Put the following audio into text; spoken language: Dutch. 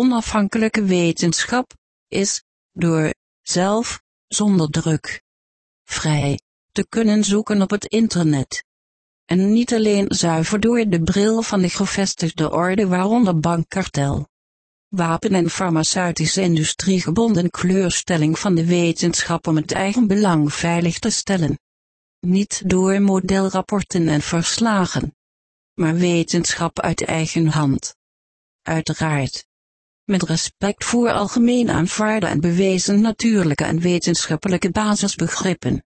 Onafhankelijke wetenschap is, door, zelf, zonder druk, vrij, te kunnen zoeken op het internet. En niet alleen zuiver door de bril van de gevestigde orde waaronder bankkartel. Wapen- en farmaceutische industrie gebonden kleurstelling van de wetenschap om het eigen belang veilig te stellen. Niet door modelrapporten en verslagen. Maar wetenschap uit eigen hand. Uiteraard. Met respect voor algemeen aanvaarde en bewezen natuurlijke en wetenschappelijke basisbegrippen.